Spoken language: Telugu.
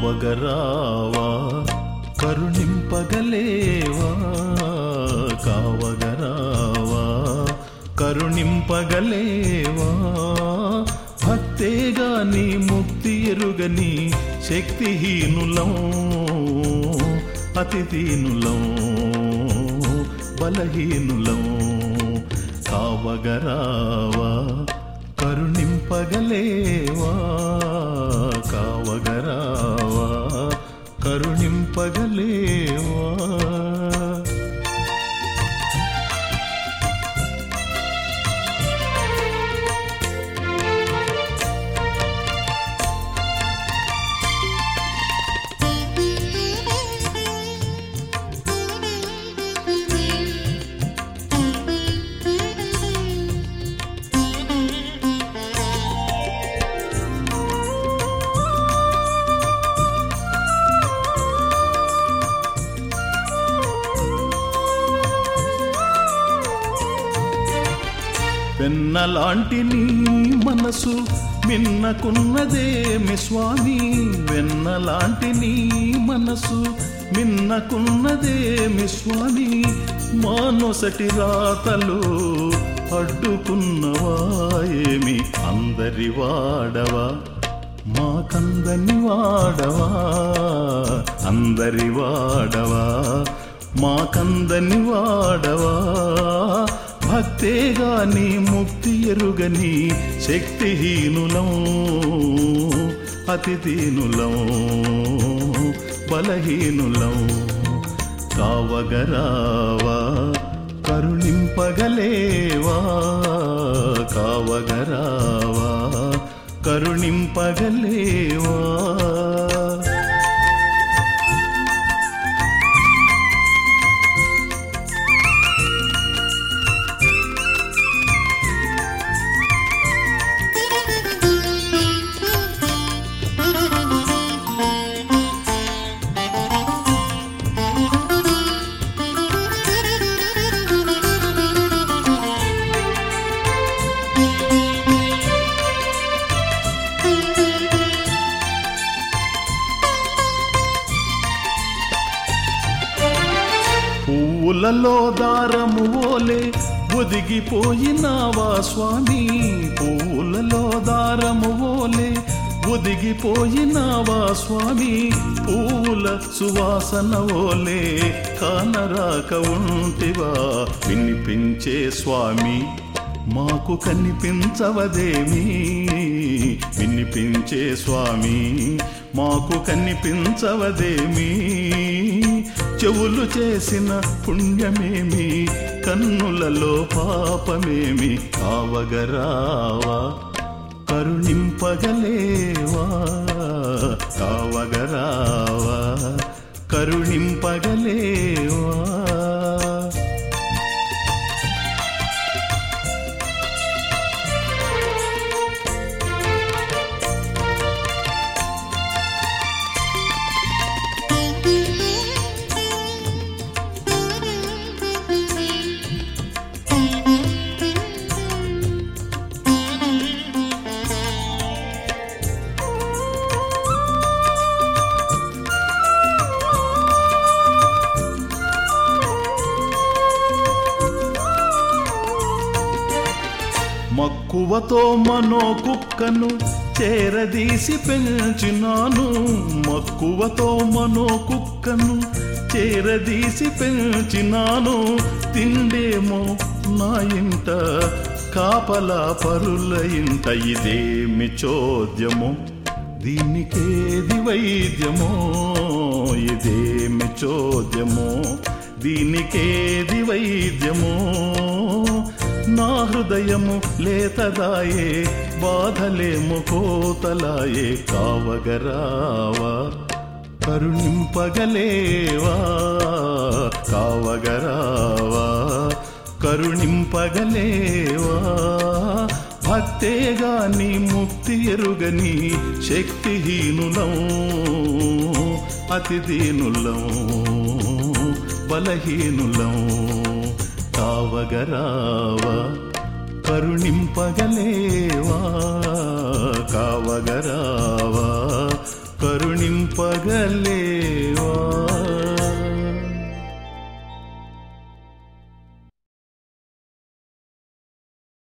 కావగరావా? కరుణింపగలేవా? కావగరావా? కరుణింపగలేవా? భక్తేగా నీ ముక్తి ఎరుగని శక్తిహీనులం అతిథీనులం బలహీనులం. కావగరావా? కరుణింపగలేవా? కావగరా వెన్నలాంటి నీ మనసు మిన్నకున్నదేమి స్వామి. వెన్నలాంటి నీ మనసు మిన్నకున్నదేమి స్వామి. మానొసటి రాతలు అడ్డుకున్నవాయేమి అందరి వాడవా? మాకందని వాడవా? అందరి వాడవా? మాకందని వాడవా? భక్తేగా నీ ముక్తి ఎరుగని శక్తిహీనులం అతిథీనులం బలహీనులం. కావగరావా కరుణింపగలేవా? కావగరావా కరుణింపగలేవా? పువ్వులలో దారము ఓలే ఒదిగిపోయినావా స్వామి. పువ్వులలో దారము ఓలే ఒదిగిపోయినావా స్వామి. పూల సువాసన ఓలే కానరాక ఉంటివా? వినిపించే స్వామి మాకు కనిపించవదేమీ? వినిపించే స్వామి మాకు కనిపించవదేమీ? చెవులు చేసిన పుణ్యమేమి? కన్నులలో పాపమేమి కావగరావా కరుణింపగలేవా? కావగరావా కరుణింపగలేవా? కువతో మనో కుక్కను చేరదీసి పెంచినాను. మక్కువతో మనో కుక్కను చేరదీసి పెంచినాను. తిండేమో నా ఇంట కాపలా పరుల ఇంట. ఇదేమి చోద్యమో? దీనికేది వైద్యమో? ఇదేమి చోద్యమో? దీనికేది వైద్యమో? నా హృదయము లేతదాయే బాధలేము కోతలాయే కావగరావా? కరుణింపగలేవా? కావగరావా? కరుణింపగలేవా? భక్తేగా నీ ముక్తి ఎరుగని శక్తిహీనులం అతిదీనులం బలహీనులం కావగరావా కరుణింపగలేవా కావగరావా కరుణింపగలేవా